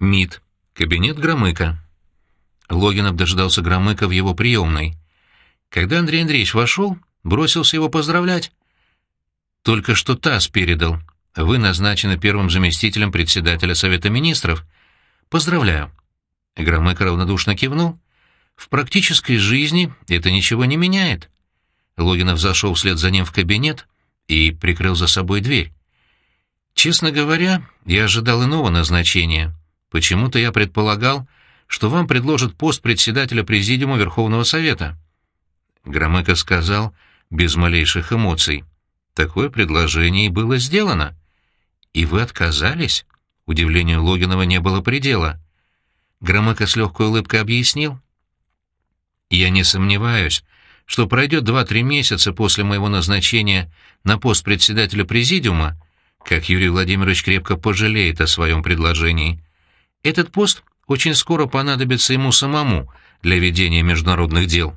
МИД. Кабинет Громыка. Логинов дожидался Громыка в его приемной. Когда Андрей Андреевич вошел, бросился его поздравлять. «Только что ТАСС передал. Вы назначены первым заместителем председателя Совета Министров. Поздравляю». Громыко равнодушно кивнул. «В практической жизни это ничего не меняет». Логинов зашел вслед за ним в кабинет и прикрыл за собой дверь. «Честно говоря, я ожидал иного назначения. Почему-то я предполагал, что вам предложат пост председателя Президиума Верховного Совета». Громыко сказал без малейших эмоций. «Такое предложение и было сделано». «И вы отказались?» Удивлению Логинова не было предела. Громыко с легкой улыбкой объяснил. «Я не сомневаюсь, что пройдет два-три месяца после моего назначения на пост председателя Президиума, как Юрий Владимирович крепко пожалеет о своем предложении. Этот пост очень скоро понадобится ему самому для ведения международных дел».